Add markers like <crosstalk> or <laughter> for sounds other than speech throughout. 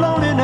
loneliness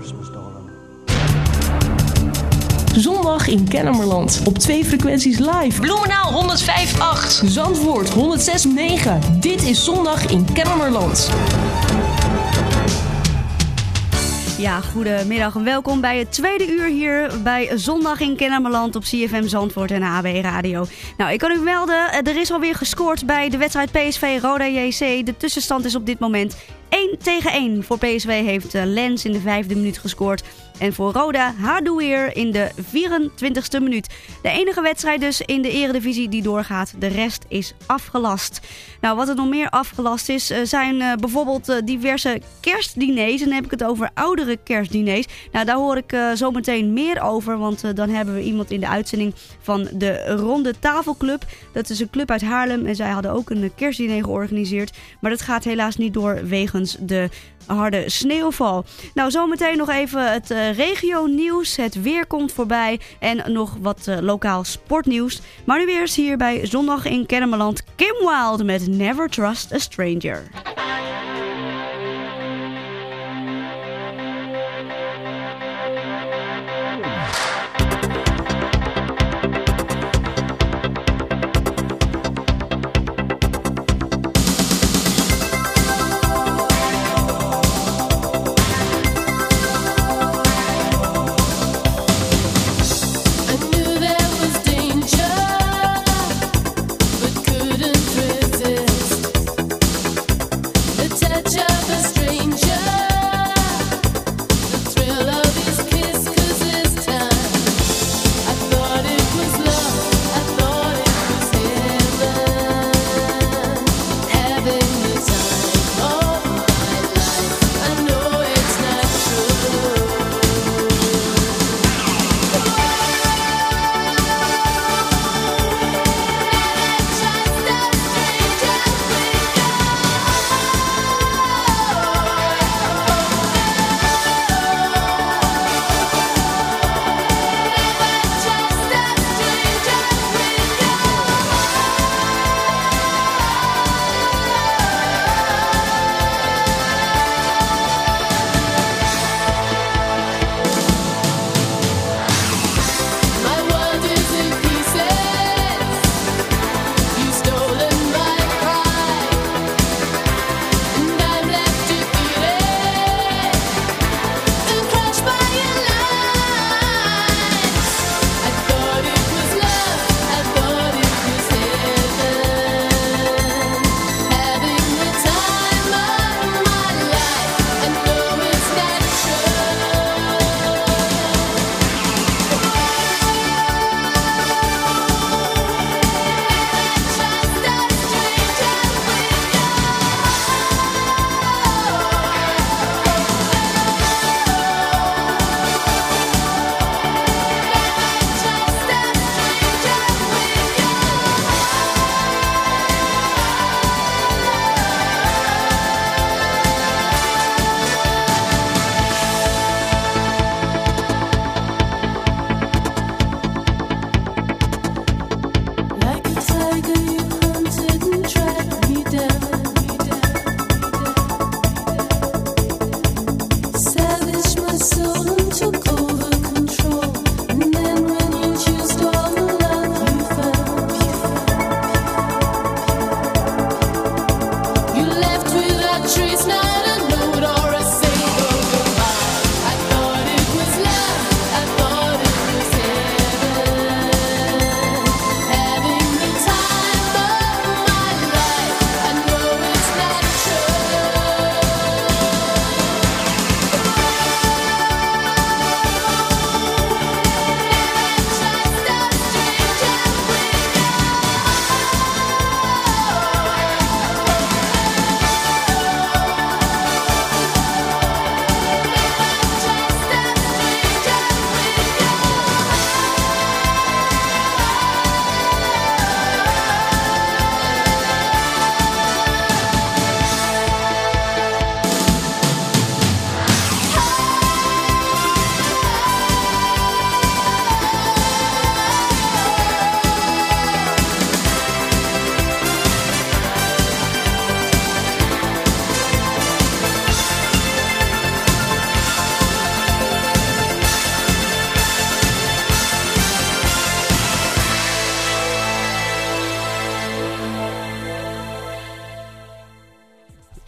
Christmas, darling. Zondag in Kennemerland. Op twee frequenties live. Bloemenaal 105.8. Zandvoort 106.9. Dit is Zondag in Kennemerland. Ja, goedemiddag en welkom bij het tweede uur hier bij Zondag in Kennemerland op CFM Zandvoort en AB Radio. Nou, ik kan u melden, eh, er is alweer gescoord bij de wedstrijd PSV Roda JC. De tussenstand is op dit moment 1 tegen 1. Voor PSV heeft eh, Lens in de vijfde minuut gescoord. En voor Roda Hadouier in de 24ste minuut. De enige wedstrijd dus in de eredivisie die doorgaat. De rest is afgelast. Nou, wat er nog meer afgelast is, eh, zijn eh, bijvoorbeeld diverse kerstdiners. En dan heb ik het over oudere kerstdiners. Nou, daar hoor ik uh, zo meteen meer over. Want dan hebben we iemand in de uitzending van de Ronde Tafelclub. Dat is een club uit Haarlem. En zij hadden ook een kerstdiner georganiseerd. Maar dat gaat helaas niet door de harde sneeuwval. Nou, zometeen nog even het uh, regio-nieuws. Het weer komt voorbij. En nog wat uh, lokaal sportnieuws. Maar nu eerst hier bij Zondag in Kennemerland. Kim Wilde met Never Trust a Stranger.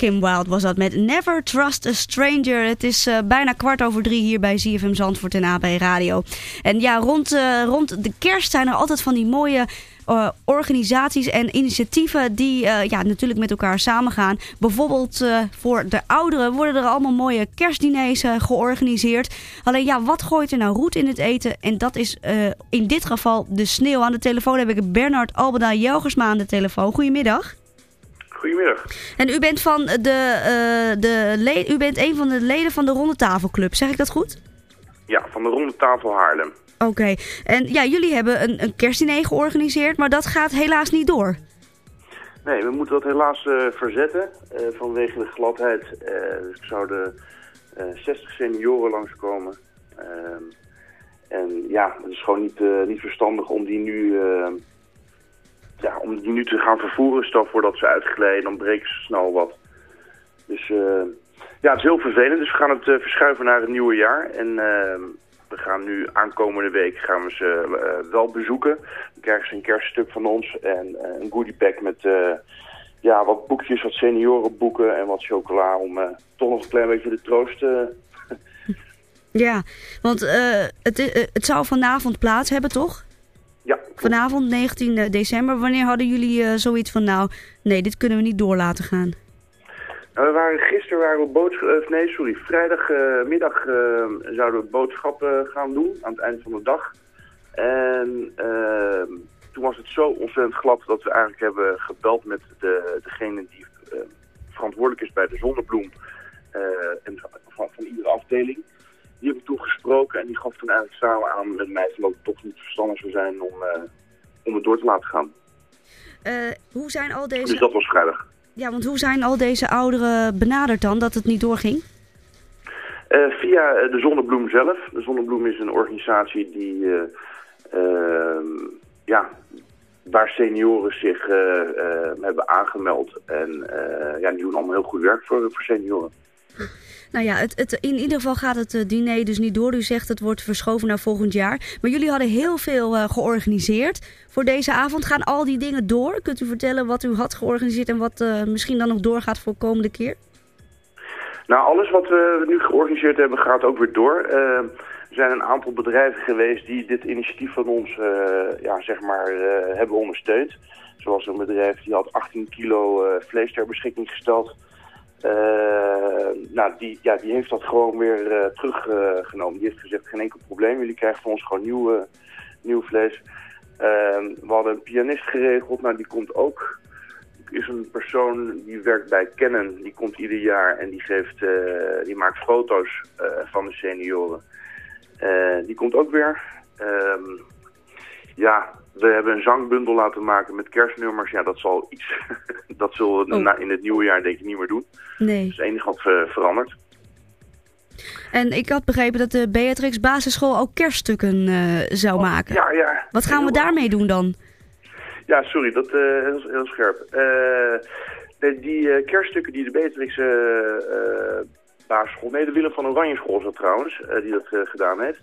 Kim Wilde was dat met Never Trust a Stranger. Het is uh, bijna kwart over drie hier bij ZFM Zandvoort en AB Radio. En ja, rond, uh, rond de kerst zijn er altijd van die mooie uh, organisaties en initiatieven die ja, natuurlijk met elkaar samengaan. Bijvoorbeeld voor de ouderen worden er allemaal mooie kerstdiners georganiseerd. Alleen ja, wat gooit er nou roet in het eten? En dat is in dit geval de sneeuw. Aan de telefoon heb ik Bernard Albeda Jelgersma aan de telefoon. Goedemiddag. Goedemiddag. En u bent, van de, de u bent een van de leden van de Ronde Tafelclub, zeg ik dat goed? Ja, van de Ronde Tafel Haarlem. Oké, en ja, jullie hebben een, een kerstdiner georganiseerd, maar dat gaat helaas niet door. Nee, we moeten dat helaas uh, verzetten uh, vanwege de gladheid. Uh, dus er zouden 60 senioren langskomen. Ehm, en ja, het is gewoon niet, niet verstandig om die nu ja, om die nu te gaan vervoeren. Stel voordat ze uitglijden, dan breken ze snel wat. Dus ja, het is heel vervelend. Dus we gaan het verschuiven naar het nieuwe jaar. En ehm, we gaan nu aankomende week gaan we ze uh, wel bezoeken. Dan krijgen ze een kerststuk van ons en een goodiepack met uh, ja, wat boekjes, wat seniorenboeken en wat chocola om toch nog een klein beetje de troost <laughs> ja, want het, het zou vanavond plaats hebben, toch? Ja. Vanavond 19 december. Wanneer hadden jullie zoiets van, nou, nee, dit kunnen we niet door laten gaan? Nou, we waren, gisteren waren we boodschappen, nee sorry, vrijdagmiddag uh, uh, zouden we boodschappen gaan doen aan het eind van de dag. En uh, toen was het zo ontzettend glad dat we eigenlijk hebben gebeld met de, degene die verantwoordelijk is bij de zonnebloem en van, van, iedere afdeling. Die heb ik toen gesproken en die gaf toen eigenlijk samen aan met mij dat het toch niet verstandig zou zijn om, om het door te laten gaan. hoe zijn al deze... Dus dat was vrijdag. Ja, want hoe zijn al deze ouderen benaderd dan, dat het niet doorging? Uh, via de Zonnebloem zelf. De Zonnebloem is een organisatie die, uh, ja, waar senioren zich hebben aangemeld. En ja, die doen allemaal heel goed werk voor, voor senioren. Nou ja, het, het, in ieder geval gaat het diner dus niet door. U zegt het wordt verschoven naar volgend jaar. Maar jullie hadden heel veel uh, georganiseerd voor deze avond. Gaan al die dingen door? Kunt u vertellen wat u had georganiseerd en wat uh, misschien dan nog doorgaat voor de komende keer? Nou, alles wat we nu georganiseerd hebben gaat ook weer door. Er zijn een aantal bedrijven geweest die dit initiatief van ons ja, zeg maar, hebben ondersteund. Zoals een bedrijf die had 18 kilo vlees ter beschikking gesteld... Uh, nou, die, ja, die heeft dat gewoon weer uh, teruggenomen. die heeft gezegd, geen enkel probleem, jullie krijgen van ons gewoon nieuw, nieuw vlees. Uh, we hadden een pianist geregeld, nou die komt ook. is een persoon die werkt bij Canon, die komt ieder jaar en die, geeft, die maakt foto's van de senioren. die komt ook weer. Ehm, ja, we hebben een zangbundel laten maken met kerstnummers. Ja, dat zal iets. <laughs> dat zullen we oh. in het nieuwe jaar denk ik niet meer doen. Nee. Is het enige wat uh, verandert. En ik had begrepen dat de Beatrix Basisschool ook kerststukken uh, zou oh, maken. Ja, ja. Wat gaan we daarmee doen dan? Ja, sorry, dat is uh, heel, heel, scherp. De, die kerststukken die de Beatrix Basisschool... Nee, de Willem van Oranje school is dat trouwens, die dat gedaan heeft.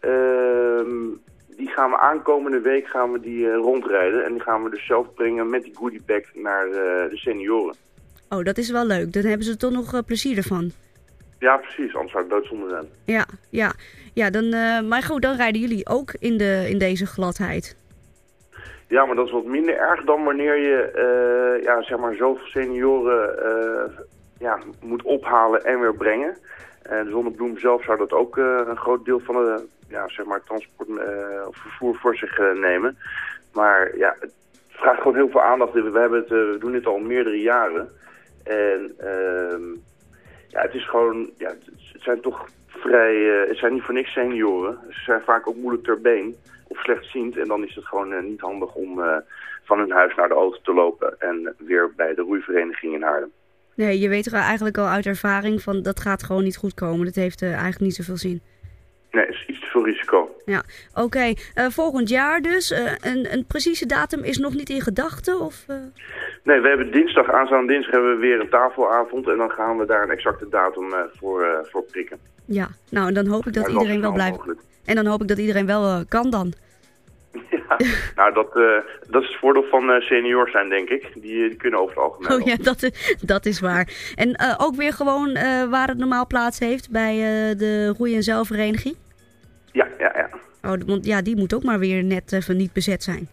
Ehm die gaan we aankomende week gaan we die uh, rondrijden. En die gaan we dus zelf brengen met die goodiebag naar uh, de senioren. Oh, dat is wel leuk. Dan hebben ze toch nog uh, plezier ervan. Ja, precies. Anders zou het doodzonde zijn. Ja, ja. ja dan, maar goed, dan rijden jullie ook in, de, in deze gladheid. Ja, maar dat is wat minder erg dan wanneer je ja, zeg maar zoveel senioren ja, moet ophalen en weer brengen. En de Zonnebloem zelf zou dat ook een groot deel van de ja, zeg maar, transport uh, of vervoer voor zich uh, nemen. Maar ja, het vraagt gewoon heel veel aandacht. We, hebben het, uh, we doen dit al meerdere jaren. En ehm, ja, het is gewoon, ja, het zijn toch vrij, het zijn niet voor niks senioren. Ze zijn vaak ook moeilijk ter been of slechtziend. En dan is het gewoon niet handig om van hun huis naar de auto te lopen en weer bij de roeivereniging in Haarlem. Nee, je weet er eigenlijk al uit ervaring van dat gaat gewoon niet goed komen. Dat heeft eigenlijk niet zoveel zin. Nee, is iets te veel risico. Ja, oké. Uh, volgend jaar dus. Uh, een, een precieze datum is nog niet in gedachten? Of, uh... Nee, we hebben dinsdag, aanstaande dinsdag hebben we weer een tafelavond. En dan gaan we daar een exacte datum voor, voor prikken. Ja, nou en dan hoop ik dat iedereen wel blijft. En dan hoop ik dat iedereen wel kan dan. <laughs> Ja, nou, dat, dat is het voordeel van seniors zijn, denk ik. Die, die kunnen over het algemeen. Oh ja, dat, dat is waar. En ook weer gewoon waar het normaal plaats heeft bij de Roei- en Zeilvereniging? Oh, want ja, die moet ook maar weer net even niet bezet zijn.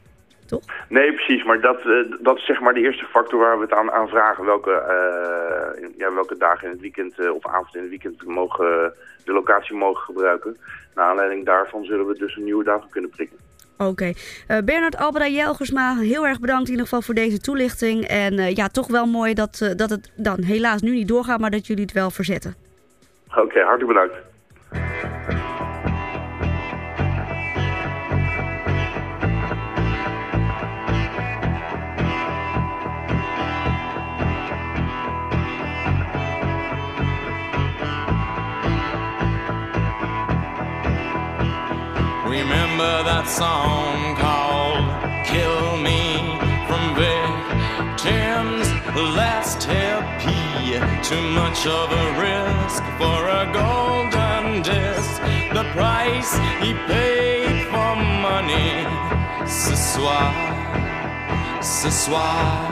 Toch? Nee, precies. Maar dat, dat is zeg maar de eerste factor waar we het aan, aan vragen. Welke, ja, welke dagen in het weekend of avond in het weekend mogen, de locatie mogen gebruiken. Naar aanleiding daarvan zullen we dus een nieuwe datum kunnen prikken. Oké. Okay. Bernard Albeda Jelgersma, heel erg bedankt in ieder geval voor deze toelichting. En ja, toch wel mooi dat, dat het dan helaas nu niet doorgaat, maar dat jullie het wel verzetten. Oké, okay, hartelijk bedankt. Remember that song called Kill Me from Victims Last LP. Too much of a risk for a golden disc. The price he paid for money. Ce soir, ce soir.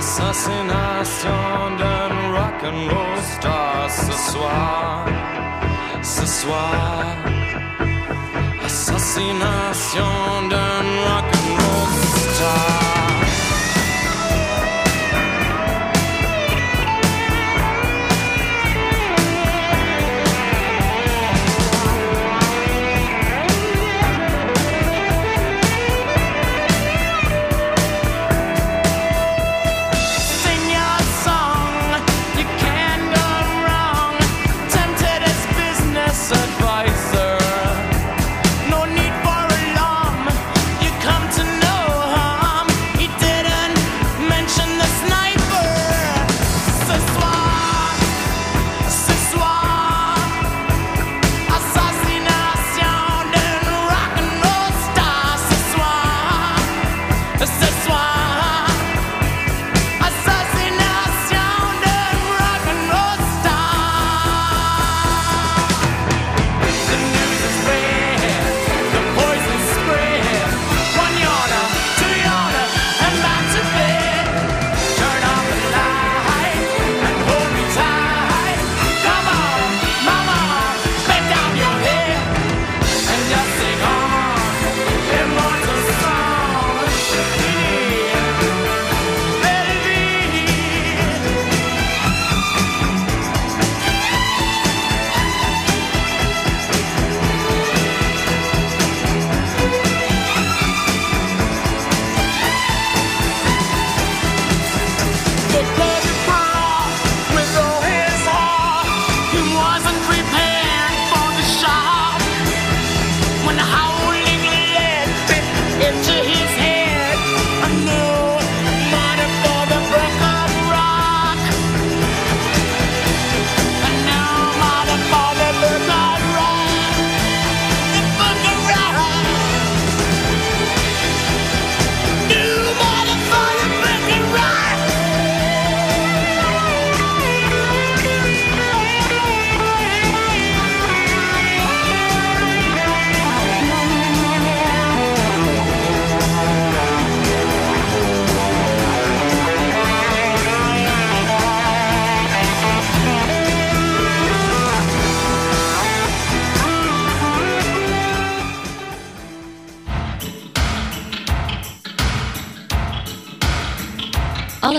Assassination d'un rock and roll star ce soir, ce soir. Assassination. d'un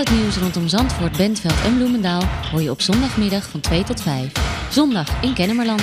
het nieuws rondom Zandvoort, Bentveld en Bloemendaal hoor je op zondagmiddag van 2 tot 5. Zondag in Kennemerland.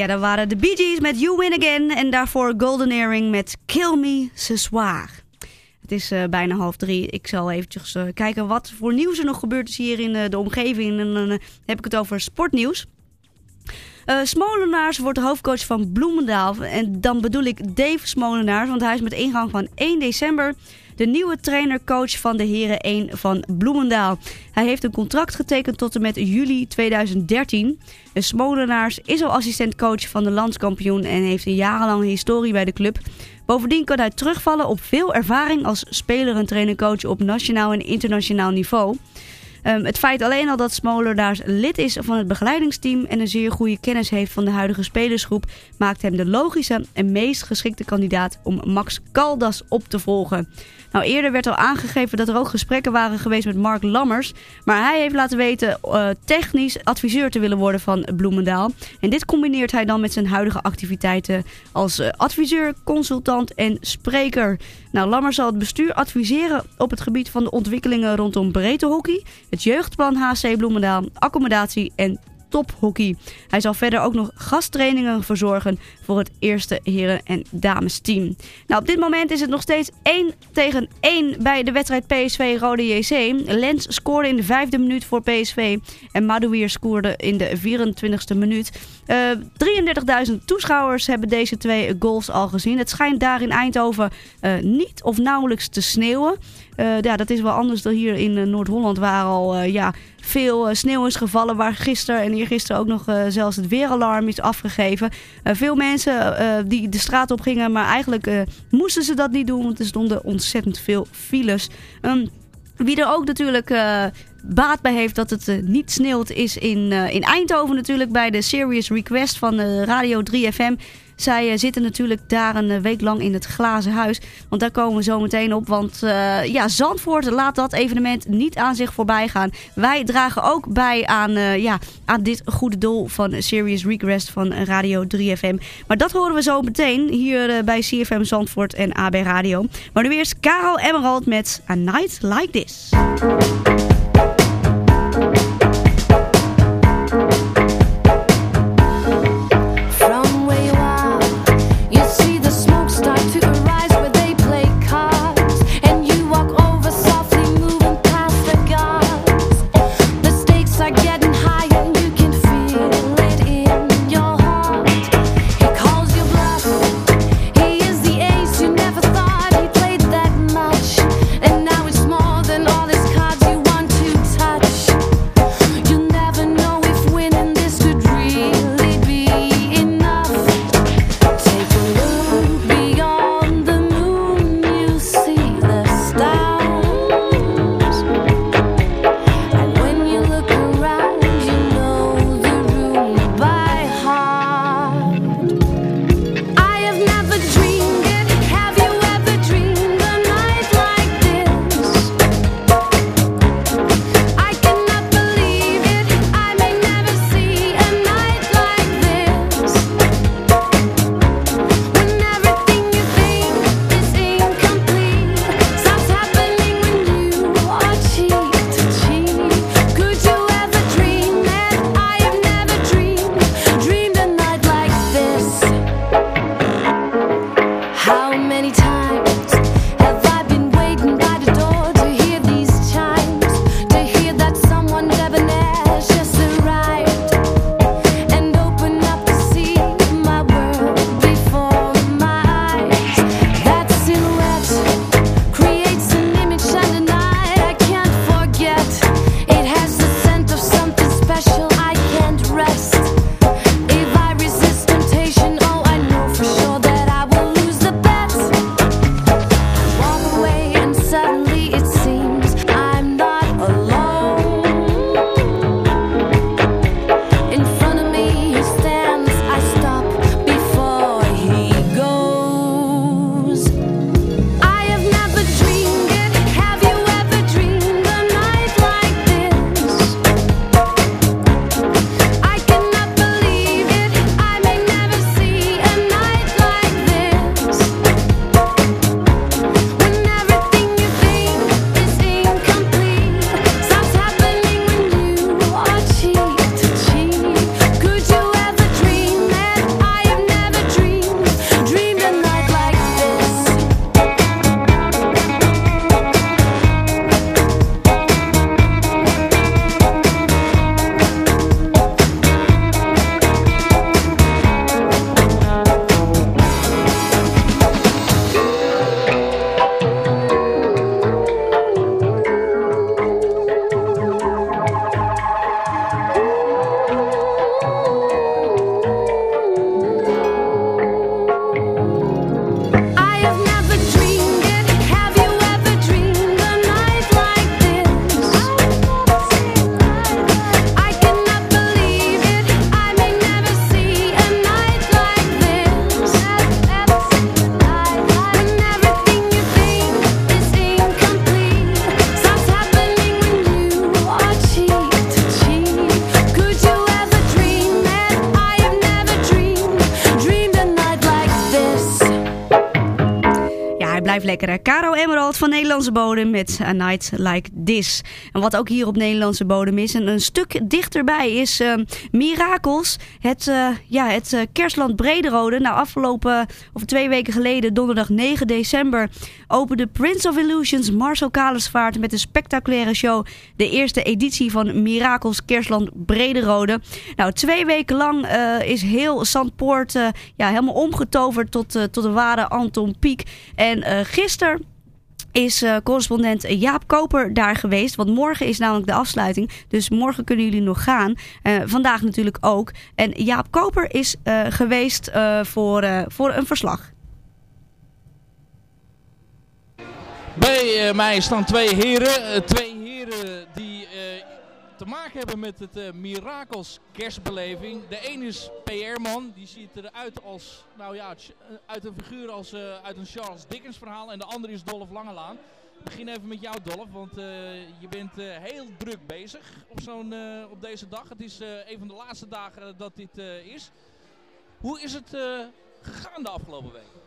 Ja, dat waren de Bee Gees met You Win Again. En daarvoor Golden Earring met Kill Me Ce Soir. Het is uh, bijna half drie. Ik zal eventjes uh, kijken wat voor nieuws er nog gebeurd is hier in uh, de omgeving. En dan heb ik het over sportnieuws. Smolenaars wordt hoofdcoach van Bloemendaal. En dan bedoel ik Dave Smolenaars, want hij is met ingang van 1 december de nieuwe trainer-coach van de Heren 1 van Bloemendaal. Hij heeft een contract getekend tot en met juli 2013. De Smolenaars is al assistent-coach van de landskampioen en heeft een jarenlange historie bij de club. Bovendien kan hij terugvallen op veel ervaring als speler en trainer-coach op nationaal en internationaal niveau. Um, het feit alleen al dat Smolenaars lid is van het begeleidingsteam en een zeer goede kennis heeft van de huidige spelersgroep, maakt hem de logische en meest geschikte kandidaat om Max Caldas op te volgen. Nou, eerder werd al aangegeven dat er ook gesprekken waren geweest met Mark Lammers. Maar hij heeft laten weten uh, technisch adviseur te willen worden van Bloemendaal. En dit combineert hij dan met zijn huidige activiteiten als uh, adviseur, consultant en spreker. Nou, Lammers zal het bestuur adviseren op het gebied van de ontwikkelingen rondom breedtehockey, het jeugdplan HC Bloemendaal, accommodatie en tophockey. Hij zal verder ook nog gasttrainingen verzorgen voor het eerste heren- en damesteam. Nou, op dit moment is het nog steeds 1 tegen 1 bij de wedstrijd PSV Rode JC. Lens scoorde in de vijfde minuut voor PSV en Madouier scoorde in de 24e minuut. Uh, eh, 33.000 toeschouwers hebben deze twee goals al gezien. Het schijnt daar in Eindhoven uh, niet of nauwelijks te sneeuwen. Uh, ja, dat is wel anders dan hier in Noord-Holland waar al ja, veel sneeuw is gevallen. Waar gisteren en eergisteren ook nog zelfs het weeralarm is afgegeven. veel mensen die de straat op gingen, maar eigenlijk moesten ze dat niet doen. Want er stonden ontzettend veel files. Um, wie er ook natuurlijk baat bij heeft dat het niet sneeuwt is in, in Eindhoven natuurlijk bij de Serious Request van Radio 3FM. Zij zitten natuurlijk daar een week lang in het glazen huis. Want daar komen we zo meteen op. Want ja, Zandvoort laat dat evenement niet aan zich voorbij gaan. Wij dragen ook bij aan, ja, aan dit goede doel van Serious Request van Radio 3FM. Maar dat horen we zo meteen hier bij CFM Zandvoort en AB Radio. Maar nu eerst Karel Emerald met A Night Like This. Hij blijft lekker. Caro Emerald van Nederlandse bodem met A Night Like This. En wat ook hier op Nederlandse bodem is, en een stuk dichterbij, is eh, Mirakels. Het, eh, ja, het eh, kerstland Brederode. Nou, afgelopen, of twee weken geleden, donderdag 9 december, opende Prince of Illusions Marcel Kalesvaart met een spectaculaire show. De eerste editie van Mirakels Kerstland Brederode. Nou, twee weken lang is heel Zandpoort ja, helemaal omgetoverd tot, tot een ware Anton Pieck. En gisteren is eh, correspondent Jaap Koper daar geweest. Want morgen is namelijk de afsluiting. Dus morgen kunnen jullie nog gaan. Eh, vandaag natuurlijk ook. En Jaap Koper is eh, geweest eh, voor, eh, voor een verslag. Bij eh, mij staan twee heren. Eh, twee heren die eh, te maken hebben met het eh, Mirakels kerstbeleving. De een is PR-man. Die ziet eruit als, nou ja, eh, uit een figuur als eh, uit een Charles Dickens verhaal. En de andere is Dolph Langelaan. Ik begin even met jou Dolph, want je bent heel druk bezig op, zo'n, op deze dag. Het is een van de laatste dagen dat dit is. Hoe is het gegaan de afgelopen week?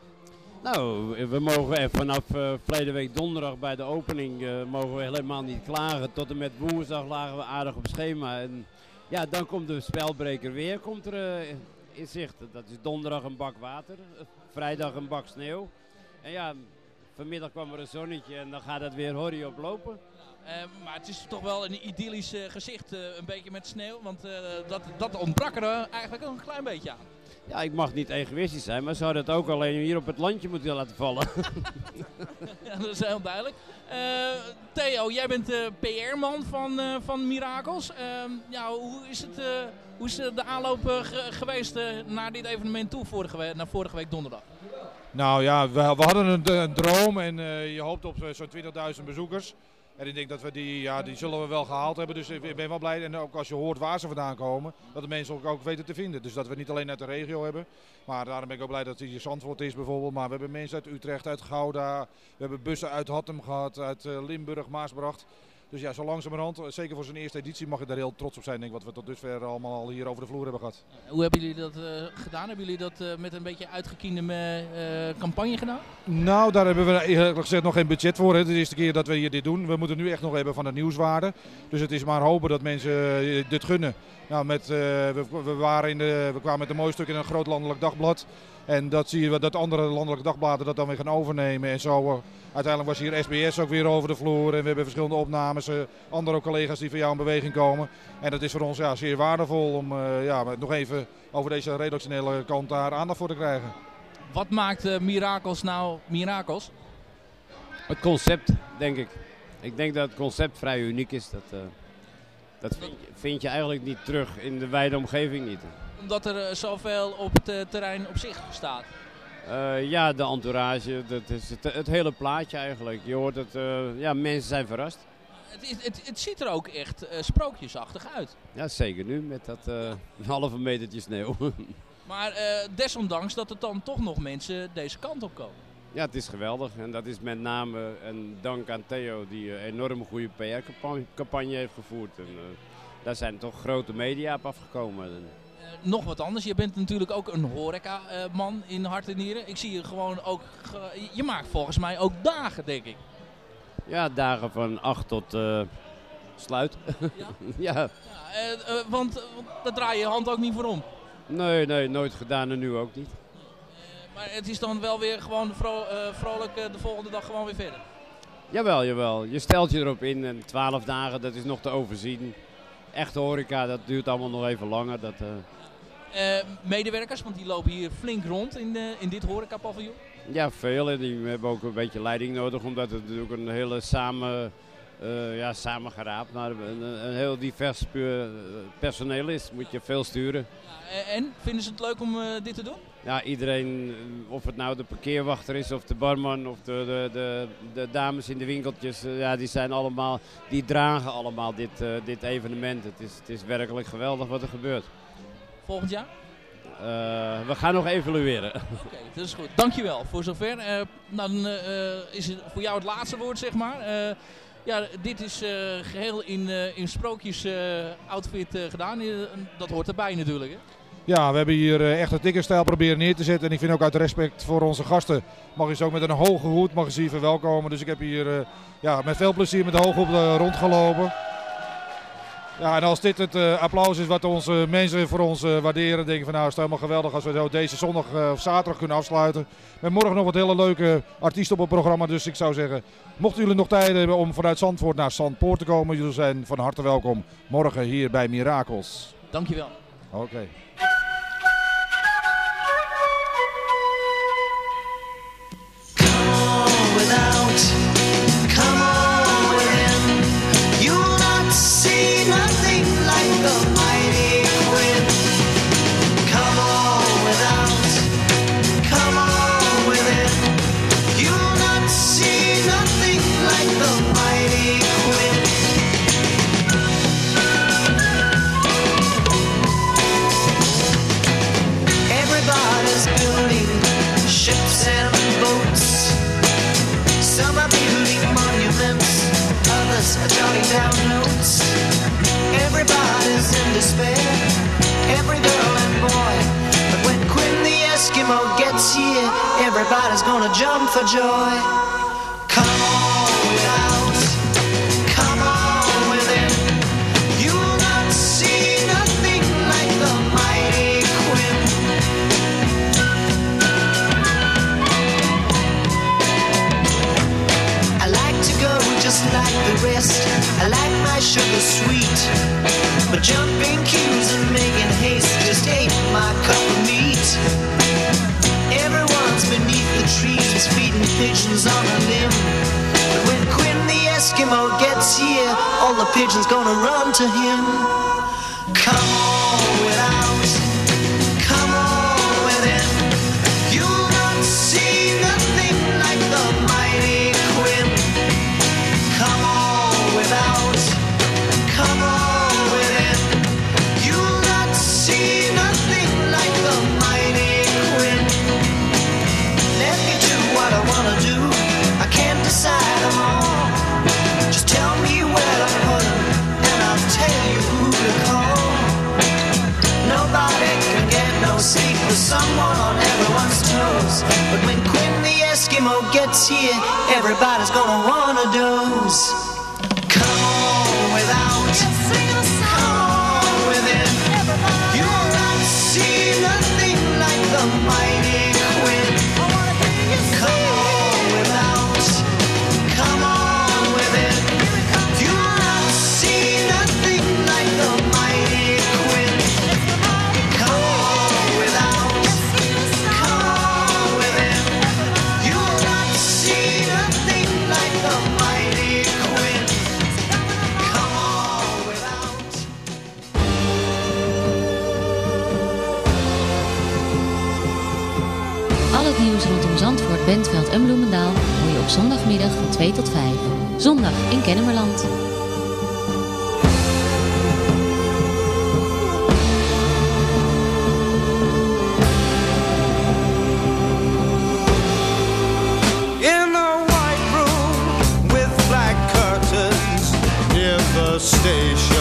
Nou, we mogen vanaf eh verleden week donderdag bij de opening eh, mogen we helemaal niet klagen. Tot en met woensdag lagen we aardig op schema. En ja, dan komt de spelbreker weer komt er, eh, in zicht. Dat is donderdag een bak water, vrijdag een bak sneeuw. En ja, vanmiddag kwam er een zonnetje en dan gaat het weer horrie oplopen. Eh, maar het is toch wel een idyllisch gezicht, een beetje met sneeuw. Want dat, dat ontbrak er eigenlijk een klein beetje aan. Ja, ik mag niet egoïstisch zijn, maar ze hadden het ook alleen hier op het landje moeten laten vallen. <laughs> ja, dat is heel duidelijk. Eh, Theo, jij bent de PR-man van, eh, van Mirakels. Ehm, ja, hoe is, het, eh, hoe is de aanloop ge- geweest eh, naar dit evenement toe, vorige naar vorige week donderdag? Nou ja, we, we hadden een, een droom en eh, je hoopt op zo'n 20.000 bezoekers. En ik denk dat we die, ja, die zullen we wel gehaald hebben. Dus ik ben wel blij. En ook als je hoort waar ze vandaan komen, dat de mensen ook, ook weten te vinden. Dus dat we niet alleen uit de regio hebben. Maar daarom ben ik ook blij dat het hier Zandvoort is bijvoorbeeld. Maar we hebben mensen uit Utrecht, uit Gouda. We hebben bussen uit Hattem gehad, uit eh, Limburg, Maasbracht. Dus ja, zo langzamerhand, eh, zeker voor zijn eerste editie, mag ik daar heel trots op zijn. Denk ik, wat we tot dusver allemaal al hier over de vloer hebben gehad. Hoe hebben jullie dat eh, gedaan? Hebben jullie dat eh, met een beetje uitgekiende campagne gedaan? Nou, daar hebben we eerlijk gezegd nog geen budget voor. hè. Het is de eerste keer dat we hier dit doen. We moeten nu echt nog hebben van de nieuwswaarde. Dus het is maar hopen dat mensen dit gunnen. Nou, met, we, we, waren in de, we kwamen met een mooi stuk in een groot landelijk dagblad. En dat zie je dat andere landelijke dagbladen dat dan weer gaan overnemen. En zo, eh, uiteindelijk was hier SBS ook weer over de vloer. En we hebben verschillende opnames. eh, andere collega's die van jou in beweging komen. En dat is voor ons ja, zeer waardevol om eh, ja, nog even over deze redactionele kant daar aandacht voor te krijgen. Wat maakt eh, Mirakels nou Mirakels? Het concept, denk ik. Ik denk dat het concept vrij uniek is. Dat, eh, dat vind, je, vind je eigenlijk niet terug in de wijde omgeving niet. Omdat er eh, zoveel op het eh, terrein op zich staat. Eh, ja, de entourage, dat is het, het hele plaatje eigenlijk. Je hoort het, ja, mensen zijn verrast. Het, is, het, het ziet er ook echt sprookjesachtig uit. Ja, zeker nu met dat <laughs> halve metertje sneeuw. <laughs> Maar desondanks dat er dan toch nog mensen deze kant op komen. ja, het is geweldig. En dat is met name een dank aan Theo die een enorm goede PR-campagne heeft gevoerd. En, daar zijn toch grote media op afgekomen. Eh, nog wat anders, je bent natuurlijk ook een horeca-man in hart en nieren. Ik zie je gewoon ook, je maakt volgens mij ook dagen denk ik. ja, dagen van 8 tot eh, sluit. Ja? <laughs> ja. Ja, eh, eh, want, eh, daar draai je hand ook niet voor om. Nee, nee, nooit gedaan en nu ook niet. Maar het is dan wel weer gewoon vro- eh, vrolijk eh, de volgende dag gewoon weer verder. Jawel, jawel. Je stelt je erop in en 12 dagen, dat is nog te overzien. Echte horeca, dat duurt allemaal nog even langer. Dat, eh, Eh, medewerkers, want die lopen hier flink rond in, de, in dit horecapaviljoen. ja, veel. En die hebben ook een beetje leiding nodig, omdat het natuurlijk een hele samen, eh ja, samengeraapt, maar een, een heel divers pe- personeel is. Moet je veel sturen. Ja, eh, en, vinden ze het leuk om eh, dit te doen? Ja, iedereen, eh, of het nou de parkeerwachter is, of de barman, of de, de, de, de dames in de winkeltjes, eh, ja, die zijn allemaal, die dragen allemaal dit, eh, dit evenement. Het is, het is werkelijk geweldig wat er gebeurt. Volgend jaar? Eh, we gaan nog evalueren. <laughs> Oké, dat is goed. Dankjewel voor zover. Eh, dan eh, is het voor jou het laatste woord, zeg maar. Ja, dit is eh, geheel in, eh in sprookjes eh, outfit gedaan. Dat hoort erbij natuurlijk. Hè? Ja, we hebben hier echt een tikkerstijl proberen neer te zetten. En ik vind ook uit respect voor onze gasten mag je ze ook met een hoge hoed mag je ze verwelkomen. Dus ik heb hier ja, met veel plezier met de hoge hoed rondgelopen. Ja, en als dit het eh, applaus is wat onze mensen voor ons eh, waarderen, denk ik van nou is het helemaal geweldig als we zo deze zondag eh, of zaterdag kunnen afsluiten. Met morgen nog wat hele leuke artiesten op het programma. Dus ik zou zeggen, mochten jullie nog tijd hebben om vanuit Zandvoort naar Zandpoort te komen, jullie zijn van harte welkom morgen hier bij Mirakels. Dankjewel. Oké. All the pigeons gonna run to him. Come Eskimo here, everybody's gonna wanna doze. En Bloemendaal hoor je op zondagmiddag van 2 tot 5. Zondag in Kennemerland. in a white room with black curtains near the station.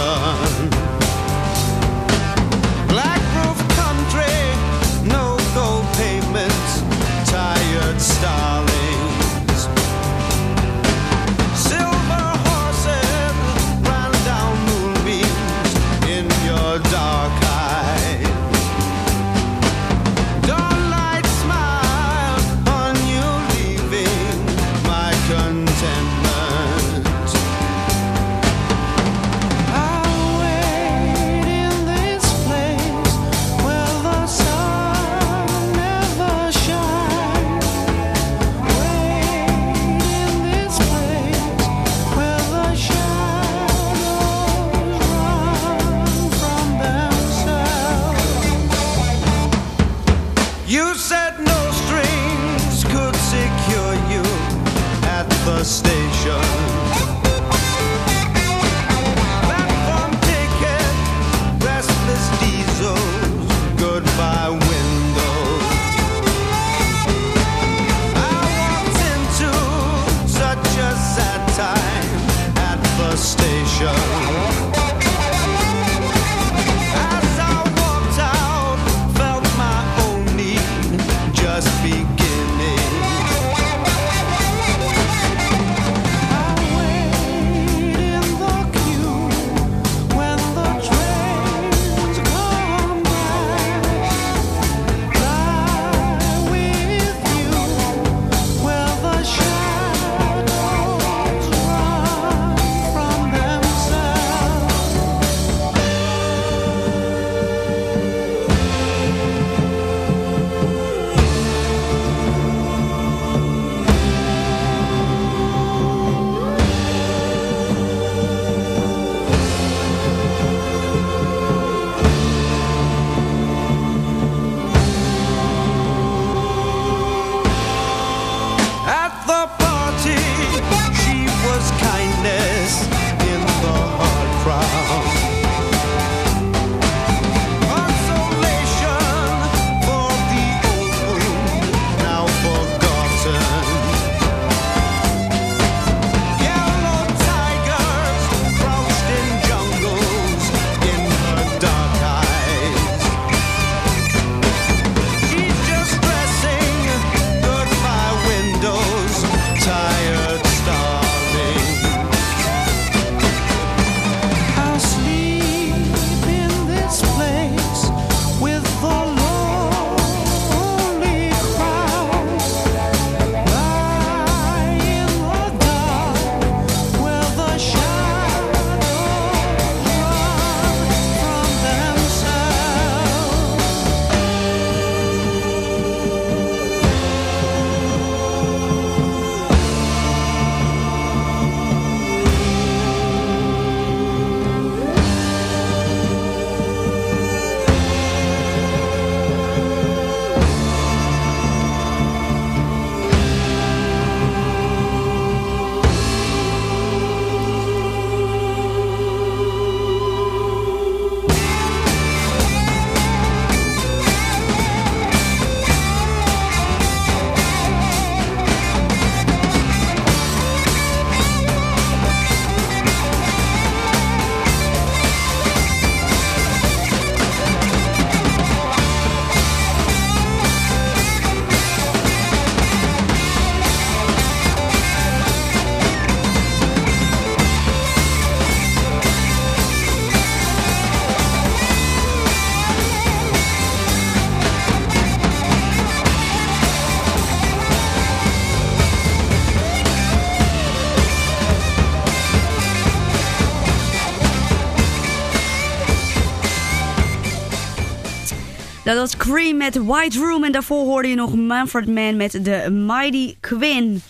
Cream met White Room en daarvoor hoorde je nog Manfred Mann met de Mighty Quinn.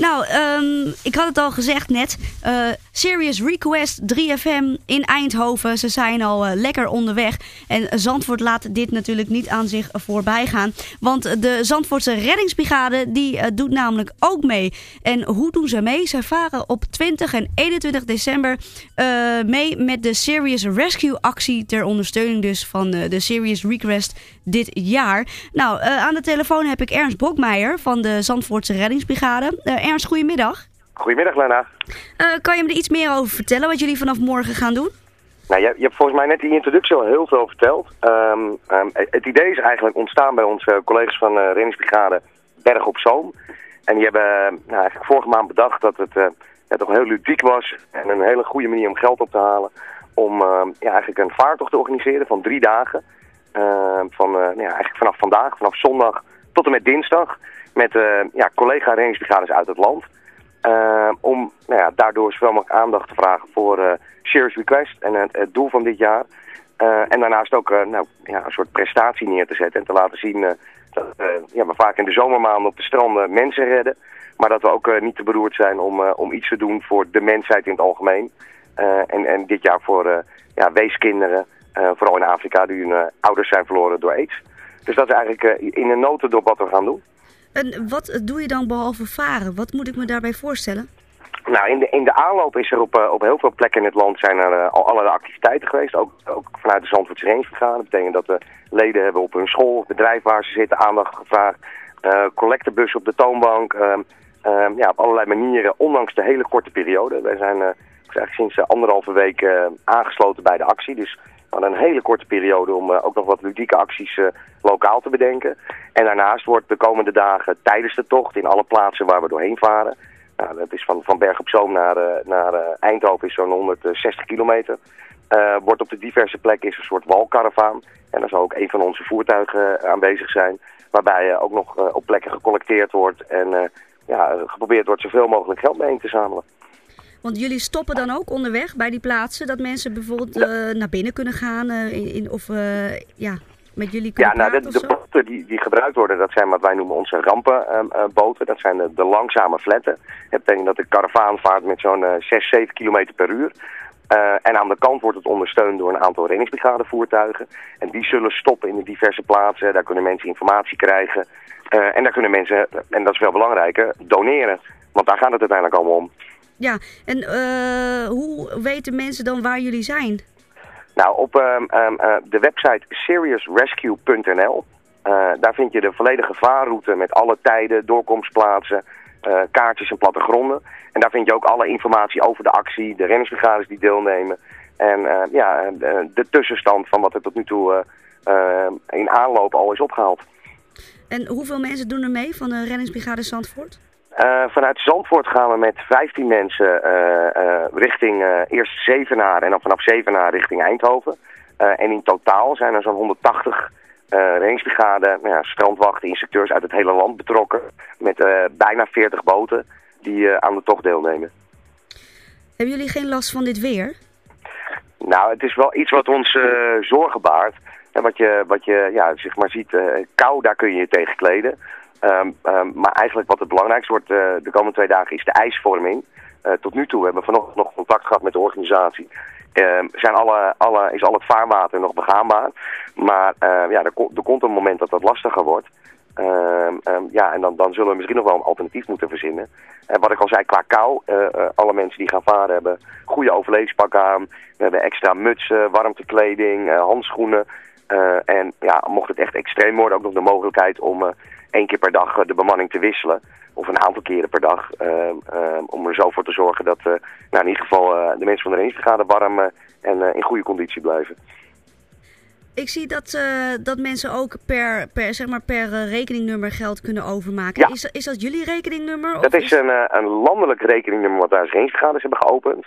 Nou, ehm, ik had het al gezegd net. eh, Serious Request 3FM in Eindhoven. Ze zijn al eh, lekker onderweg. En Zandvoort laat dit natuurlijk niet aan zich voorbij gaan. Want de Zandvoortse reddingsbrigade die eh, doet namelijk ook mee. En hoe doen ze mee? Ze varen op 20 en 21 december mee met de Serious Rescue actie. Ter ondersteuning dus van de Serious Request dit jaar. Nou, aan de telefoon heb ik Ernst Brokmeijer van de Zandvoortse reddingsbrigade. Eh, Ernst, goedemiddag. Goedemiddag, Lena. Eh, kan je me er iets meer over vertellen wat jullie vanaf morgen gaan doen? Nou, je, je hebt volgens mij net in introductie al heel veel verteld. Ehm, ehm, het idee is eigenlijk ontstaan bij onze collega's van de reddingsbrigade Berg op Zoom. En die hebben eh, nou, eigenlijk vorige maand bedacht dat het eh, ja, toch heel ludiek was en een hele goede manier om geld op te halen. Om ehm, ja, eigenlijk een vaartocht te organiseren van drie dagen. Van, eh, nou ja, eigenlijk vanaf vandaag, vanaf zondag tot en met dinsdag. Met eh, ja, collega reddingsbrigades uit het land. Ehm, om nou ja, daardoor zoveel mogelijk aandacht te vragen voor eh Serious Request en het, doel van dit jaar. Eh, en daarnaast ook eh, nou, ja, een soort prestatie neer te zetten en te laten zien eh, dat eh, ja, we vaak in de zomermaanden op de stranden mensen redden. Maar dat we ook eh, niet te beroerd zijn om, eh, om iets te doen voor de mensheid in het algemeen. Eh, en, en dit jaar voor eh, ja, weeskinderen, eh, vooral in Afrika, die hun eh, ouders zijn verloren door aids. Dus dat is eigenlijk eh, in een notendop wat we gaan doen. En wat doe je dan behalve varen? Wat moet ik me daarbij voorstellen? Nou, in de, in de aanloop is er op, eh, op heel veel plekken in het land zijn er eh, al allerlei activiteiten geweest. Ook, ook vanuit de Zandvoortse Reddingsbrigade. Dat betekent dat de leden hebben op hun school, of bedrijf waar ze zitten, aandacht gevraagd. Eh collectebus op de toonbank. ehm, ehm, ja, op allerlei manieren, ondanks de hele korte periode. Wij zijn eh, eigenlijk sinds eh, anderhalve week eh, aangesloten bij de actie. Dus hadden een hele korte periode om eh, ook nog wat ludieke acties eh, lokaal te bedenken. En daarnaast wordt de komende dagen tijdens de tocht in alle plaatsen waar we doorheen varen... Nou, dat is van, van Berg op Zoom naar, eh, naar Eindhoven is zo'n 160 kilometer. Wordt op de diverse plekken is een soort walkaravaan. En daar zal ook een van onze voertuigen aanwezig zijn. Waarbij ook nog op plekken gecollecteerd wordt en ja, geprobeerd wordt zoveel mogelijk geld mee te zamelen. Want jullie stoppen dan ook onderweg bij die plaatsen dat mensen bijvoorbeeld eh, naar binnen kunnen gaan eh, in, in- of eh, ja, met jullie kunnen Ja, nou, de, de boten die, die gebruikt worden, dat zijn wat wij noemen onze rampenboten. dat zijn de, de langzame fletten. Dat betekent dat de karavaan vaart met zo'n eh 6, 7 kilometer per uur. En aan de kant wordt het ondersteund door een aantal reddingsbrigadevoertuigen. En die zullen stoppen in de diverse plaatsen. Daar kunnen mensen informatie krijgen. En daar kunnen mensen, en dat is veel belangrijker, doneren. Want daar gaat het uiteindelijk allemaal om. Ja, en eh, hoe weten mensen dan waar jullie zijn? Nou, op ehm, ehm, eh, de website seriousrescue.nl, eh, daar vind je de volledige vaarroute met alle tijden, doorkomstplaatsen, kaartjes en plattegronden. En daar vind je ook alle informatie over de actie, de renningsbrigades die deelnemen. En ja, eh, de tussenstand van wat er tot nu toe in aanloop al is opgehaald. En hoeveel mensen doen er mee van de reddingsbrigade Zandvoort? Eh, vanuit Zandvoort gaan we met 15 mensen eh, eh, richting eerst Zevenaar en dan vanaf Zevenaar richting Eindhoven. En in totaal zijn er zo'n 180 eh reddingsbrigade, nou ja, strandwachten, instructeurs uit het hele land betrokken. Met bijna 40 boten die aan de tocht deelnemen. Hebben jullie geen last van dit weer? Nou, het is wel iets wat ons zorgen baart. En wat je, wat je ja, zeg maar ziet, eh, kou, daar kun je je tegen kleden. Ehm, ehm, maar eigenlijk wat het belangrijkste wordt eh, de komende twee dagen is de ijsvorming. Eh, tot nu toe hebben we vanochtend nog contact gehad met de organisatie. Ehm, zijn alle, alle, is al het vaarwater nog begaanbaar. Maar eh, ja, er, er komt een moment dat dat lastiger wordt. Ehm, ehm, ja, en dan, dan zullen we misschien nog wel een alternatief moeten verzinnen. En wat ik al zei, qua kou, eh, alle mensen die gaan varen hebben goede overlevingspakken aan. We hebben extra mutsen, warmtekleding, handschoenen. En ja, mocht het echt extreem worden, ook nog de mogelijkheid om één keer per dag eh, de bemanning te wisselen. Of een aantal keren per dag. ehm, ehm, om er zo voor te zorgen dat eh, nou, in ieder geval eh, de mensen van de reddingsbrigade warm en in goede conditie blijven. Ik zie dat, dat mensen ook per, per, zeg maar per rekeningnummer geld kunnen overmaken. Ja. Is, is dat jullie rekeningnummer? of Dat is een, een landelijk rekeningnummer wat de reddingsbrigades hebben geopend.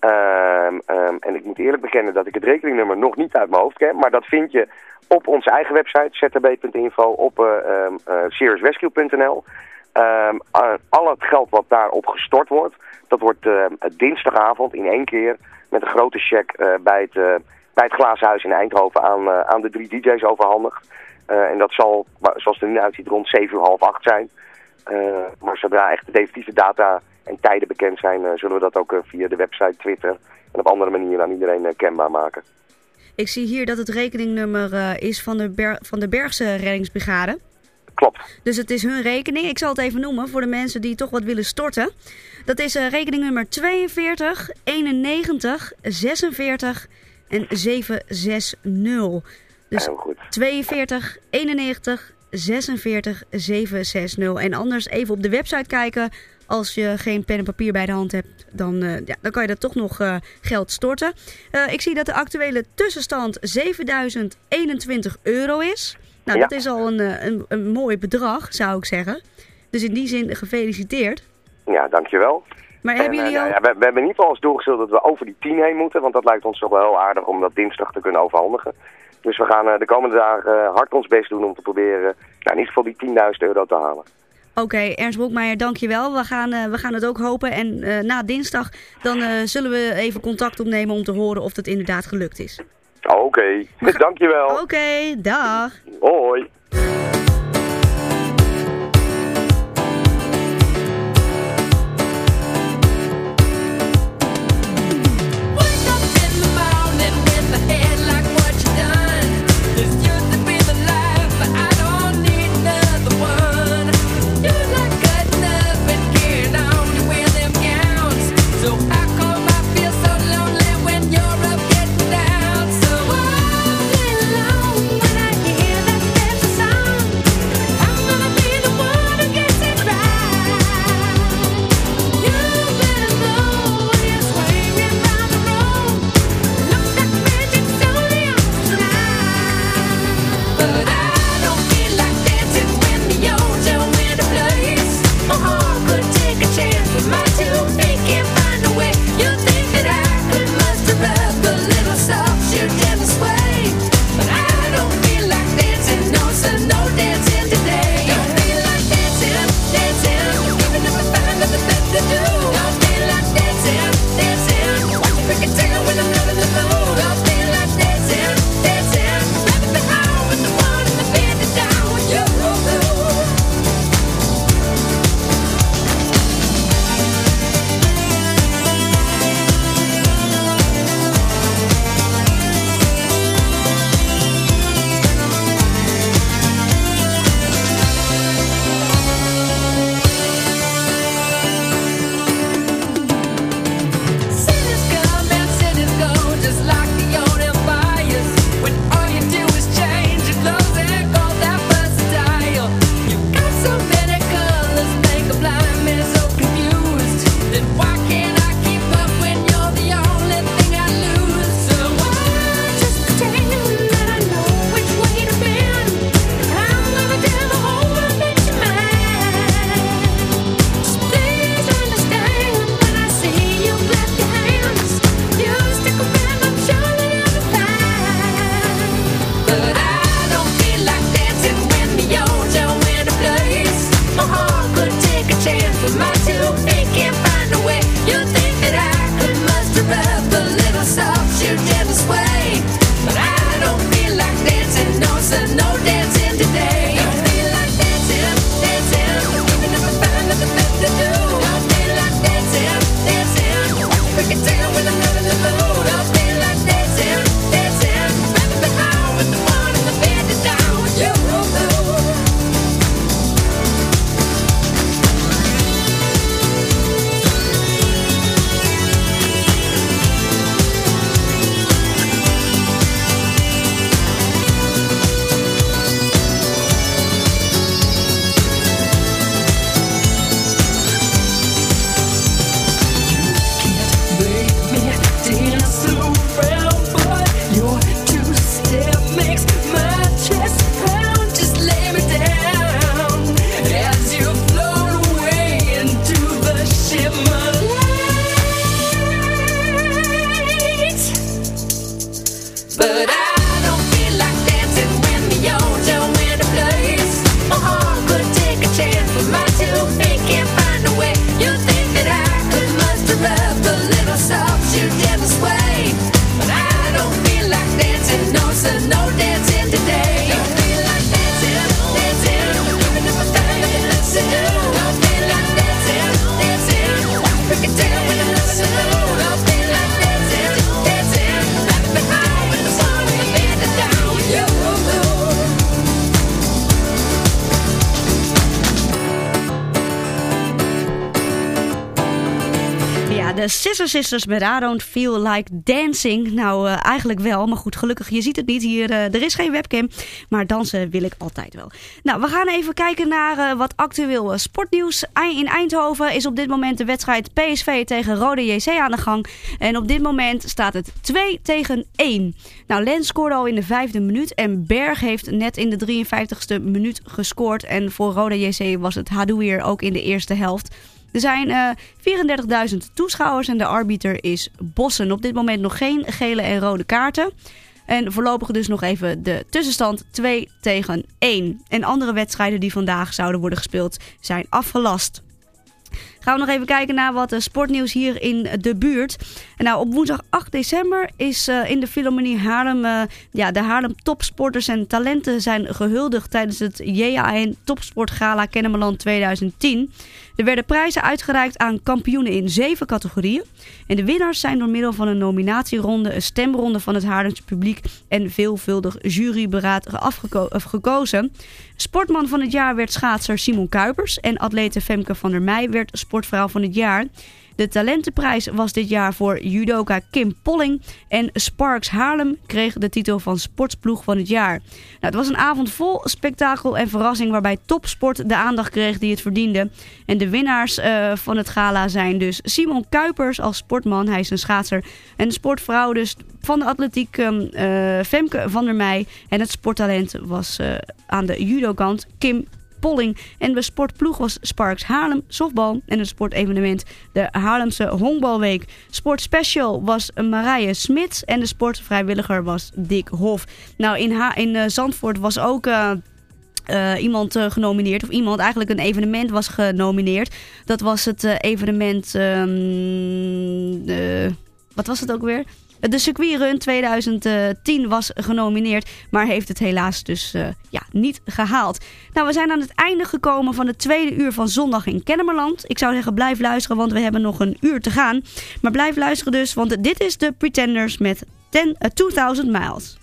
Ehm, ehm, en ik moet eerlijk bekennen dat ik het rekeningnummer nog niet uit mijn hoofd ken. Maar dat vind je op onze eigen website, ztb.info, op uh, um, uh, seriousrescue.nl. Ehm, eh, al het geld wat daarop gestort wordt, dat wordt eh, dinsdagavond in één keer met een grote check eh, bij, het, eh, bij het Glazen Huis in Eindhoven aan, eh, aan de drie DJ's overhandigd. Eh, en dat zal, zoals het er nu uitziet, rond 7 uur half 8 zijn. Eh, maar zodra echt de definitieve data en tijden bekend zijn, eh, zullen we dat ook eh, via de website, Twitter en op andere manieren aan iedereen kenbaar maken. Ik zie hier dat het rekeningnummer is van de, Ber- van de Bergse reddingsbrigade. Klopt. Dus het is hun rekening. Ik zal het even noemen voor de mensen die toch wat willen storten. Dat is rekeningnummer 42 91 46 en 760. Dus Heel goed. 42 91 46 760. En anders even op de website kijken. Als je geen pen en papier bij de hand hebt, dan, eh, ja, dan kan je er toch nog eh, geld storten. Eh, ik zie dat de actuele tussenstand 7021 euro is. Nou, Ja. dat is al een, een, een mooi bedrag, zou ik zeggen. Dus in die zin gefeliciteerd. Ja, dankjewel. Maar En, hebben eh, jullie nou al... ja, we, we hebben in ieder geval als doel gesteld dat we over die 10 heen moeten. Want dat lijkt ons toch wel heel aardig om dat dinsdag te kunnen overhandigen. Dus we gaan eh, de komende dagen eh, hard ons best doen om te proberen nou, in ieder geval die 10.000 euro te halen. Oké, Ernst Wolkmeijer, dankjewel. We gaan, eh, we gaan het ook hopen. En eh, na dinsdag dan eh, zullen we even contact opnemen om te horen of het inderdaad gelukt is. Oké, <laughs> dankjewel. Oké, dag. Hoi. Sisters met I Don't Feel Like Dancing. Nou, uh, eigenlijk wel, maar goed, gelukkig, je ziet het niet hier. Uh, er is geen webcam, maar dansen wil ik altijd wel. Nou, we gaan even kijken naar uh, wat actueel sportnieuws. In Eindhoven is op dit moment de wedstrijd PSV tegen Rode JC aan de gang. En op dit moment staat het 2 tegen 1. Nou, Lens scoorde al in de vijfde minuut en Berg heeft net in de 53ste minuut gescoord. En voor Rode JC was het Hadouier ook in de eerste helft. Er zijn uh, 34.000 toeschouwers en de arbiter is Bossen. Op dit moment nog geen gele en rode kaarten. En voorlopig dus nog even de tussenstand 2 tegen 1. En andere wedstrijden die vandaag zouden worden gespeeld zijn afgelast. Gaan we nog even kijken naar wat sportnieuws hier in de buurt. En nou, op woensdag 8 december is uh, in de Philharmonie Haarlem... Ja, de Haarlem topsporters en talenten zijn gehuldigd... tijdens het JAN Topsportgala Kennemerland 2010. Er werden prijzen uitgereikt aan kampioenen in zeven categorieën. En de winnaars zijn door middel van een nominatieronde, een stemronde van het Haarlemse publiek en veelvuldig juryberaad gekozen. Sportman van het jaar werd schaatser Simon Kuipers en atlete Femke van der Meij werd sportvrouw van het jaar. De talentenprijs was dit jaar voor judoka Kim Polling. En Sparks Haarlem kreeg de titel van sportsploeg van het jaar. Nou, het was een avond vol spektakel en verrassing waarbij topsport de aandacht kreeg die het verdiende. En de winnaars uh, van het gala zijn dus Simon Kuipers als sportman. Hij is een schaatser. En sportvrouw dus van de atletiek um, uh, Femke van der Meij. En het sporttalent was uh, aan de judokant Kim Polling. En de sportploeg was Sparks Haarlem, softbal. En het sportevenement de Haarlemse Honkbalweek. Sportspecial was Marije Smits. En de sportvrijwilliger was Dick Hof. Nou, in, ha in uh, Zandvoort was ook... Uh, uh, iemand genomineerd. Of iemand, eigenlijk een evenement was genomineerd. Dat was het evenement... Um, wat was het ook weer? De circuitrun 2010 was genomineerd, maar heeft het helaas dus uh, ja, niet gehaald. Nou, we zijn aan het einde gekomen van het tweede uur van zondag in Kennemerland. Ik zou zeggen, blijf luisteren, want we hebben nog een uur te gaan. Maar blijf luisteren dus, want dit is de Pretenders met 10, uh, 2000 Miles.